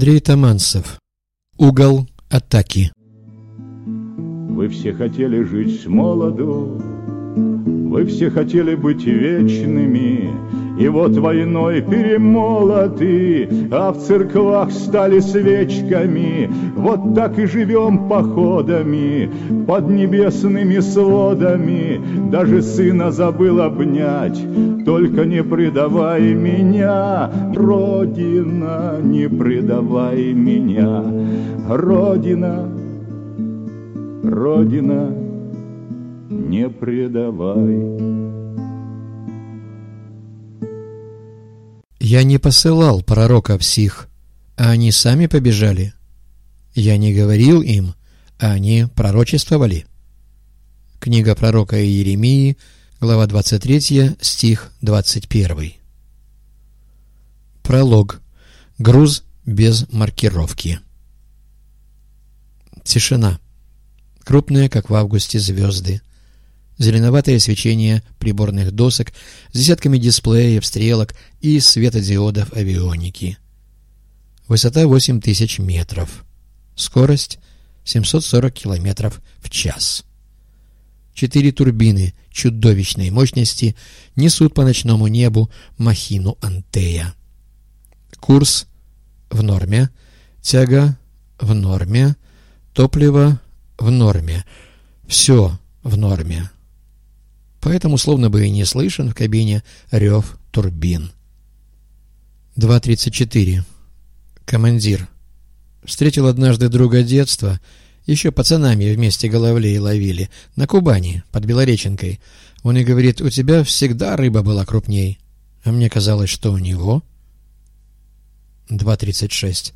Андрей Таманцев. Угол атаки. Вы все хотели жить молоду, вы все хотели быть вечными, и вот войной перемолоты, а в церквах стали свечками. Вот так и живем походами под небесными сводами. Даже сына забыл обнять, только не предавай меня, Родина, не предавай меня, Родина, Родина, не предавай. Я не посылал пророков сих, а они сами побежали. Я не говорил им, а они пророчествовали. Книга пророка Иеремии, глава 23, стих 21. Пролог. Груз без маркировки. Тишина. Крупные, как в августе, звезды зеленоватое свечение приборных досок с десятками дисплеев, стрелок и светодиодов авионики. Высота 8000 метров. Скорость 740 километров в час. Четыре турбины чудовищной мощности несут по ночному небу махину Антея. Курс в норме, тяга в норме, топливо в норме. Все в норме поэтому словно бы и не слышен в кабине рев турбин. 2.34. Командир. Встретил однажды друга детства, еще пацанами вместе головлей ловили, на Кубани, под Белореченкой. Он и говорит, у тебя всегда рыба была крупней. А мне казалось, что у него... 2.36.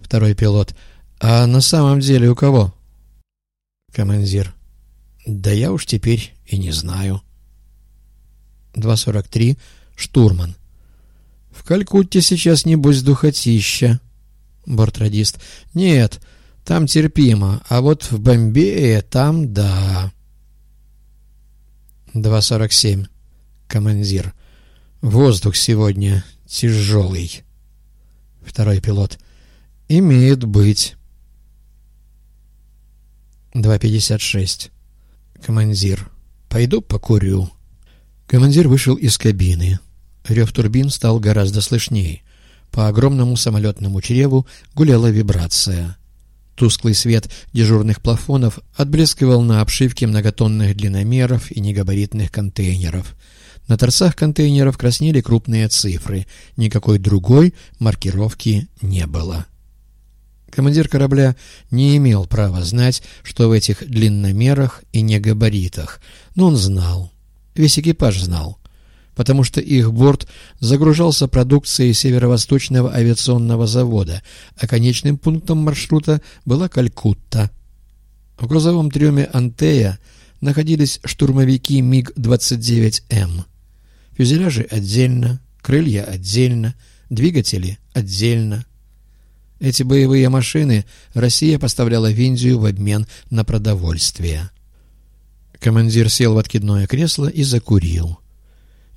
Второй пилот. А на самом деле у кого? Командир. Да я уж теперь и не знаю. 2.43. Штурман. В Калькутте сейчас, небось, духотища. Бортрадист. Нет, там терпимо, а вот в Бомбее там да. 2.47. Командир. Воздух сегодня тяжелый. Второй пилот. Имеет быть. 2.56. Командир. «Пойду покурю». Командир вышел из кабины. Рев турбин стал гораздо слышнее. По огромному самолетному чреву гуляла вибрация. Тусклый свет дежурных плафонов отблескивал на обшивке многотонных длинномеров и негабаритных контейнеров. На торцах контейнеров краснели крупные цифры. Никакой другой маркировки не было. Командир корабля не имел права знать, что в этих длинномерах и негабаритах, но он знал. Весь экипаж знал, потому что их борт загружался продукцией Северо-Восточного авиационного завода, а конечным пунктом маршрута была Калькутта. В грузовом трюме «Антея» находились штурмовики МиГ-29М. Фюзеляжи отдельно, крылья отдельно, двигатели отдельно. Эти боевые машины Россия поставляла в Индию в обмен на продовольствие. Командир сел в откидное кресло и закурил.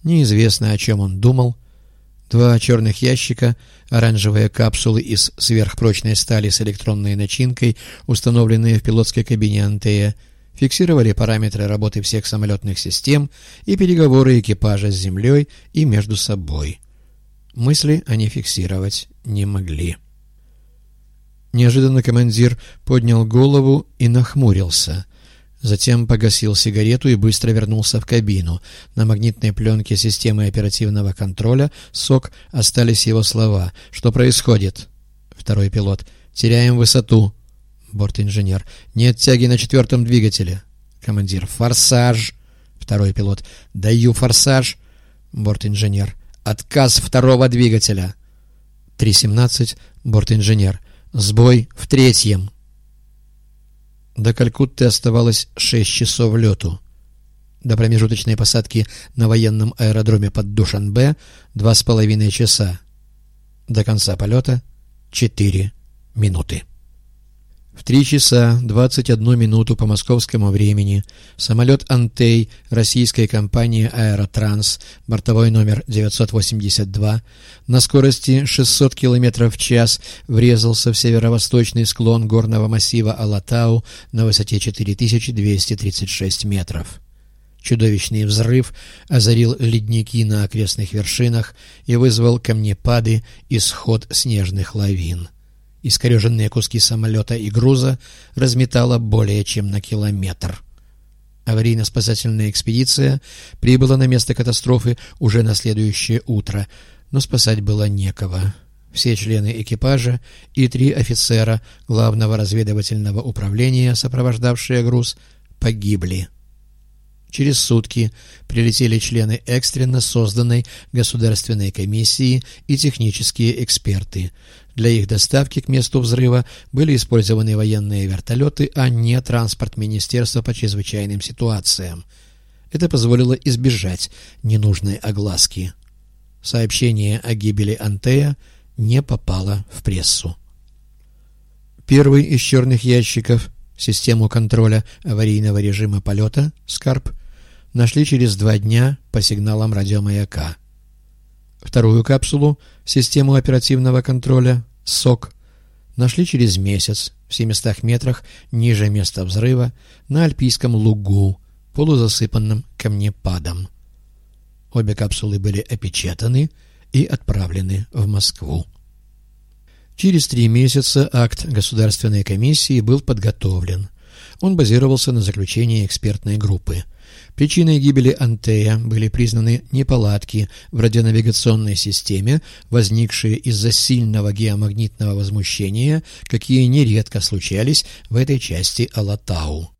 Неизвестно, о чем он думал. Два черных ящика, оранжевые капсулы из сверхпрочной стали с электронной начинкой, установленные в пилотской кабине «Антея», фиксировали параметры работы всех самолетных систем и переговоры экипажа с землей и между собой. Мысли они фиксировать не могли. Неожиданно командир поднял голову и нахмурился. Затем погасил сигарету и быстро вернулся в кабину. На магнитной пленке системы оперативного контроля СОК остались его слова. «Что происходит?» Второй пилот. «Теряем высоту». Борт-инженер. «Нет тяги на четвертом двигателе». Командир. «Форсаж». Второй пилот. «Даю форсаж». Борт-инженер. «Отказ второго двигателя». 3.17. Борт-инженер. Сбой в третьем. До Калькутты оставалось шесть часов лету. До промежуточной посадки на военном аэродроме под Душанбе два с половиной часа. До конца полета четыре минуты. В 3 часа 21 минуту по московскому времени самолет «Антей» российской компании «Аэротранс», бортовой номер 982, на скорости 600 км в час врезался в северо-восточный склон горного массива Алатау на высоте 4236 метров. Чудовищный взрыв озарил ледники на окрестных вершинах и вызвал камнепады и сход снежных лавин. Искореженные куски самолета и груза разметало более чем на километр. Аварийно-спасательная экспедиция прибыла на место катастрофы уже на следующее утро, но спасать было некого. Все члены экипажа и три офицера главного разведывательного управления, сопровождавшие груз, погибли. Через сутки прилетели члены экстренно созданной Государственной комиссии и технические эксперты. Для их доставки к месту взрыва были использованы военные вертолеты, а не транспорт Министерства по чрезвычайным ситуациям. Это позволило избежать ненужной огласки. Сообщение о гибели Антея не попало в прессу. Первый из черных ящиков систему контроля аварийного режима полета «Скарп» нашли через два дня по сигналам радиомаяка. Вторую капсулу, систему оперативного контроля «СОК», нашли через месяц в 700 метрах ниже места взрыва на Альпийском лугу, полузасыпанном камнепадом. Обе капсулы были опечатаны и отправлены в Москву. Через три месяца акт Государственной комиссии был подготовлен. Он базировался на заключении экспертной группы. Причиной гибели Антея были признаны неполадки в радионавигационной системе, возникшие из-за сильного геомагнитного возмущения, какие нередко случались в этой части Алатау.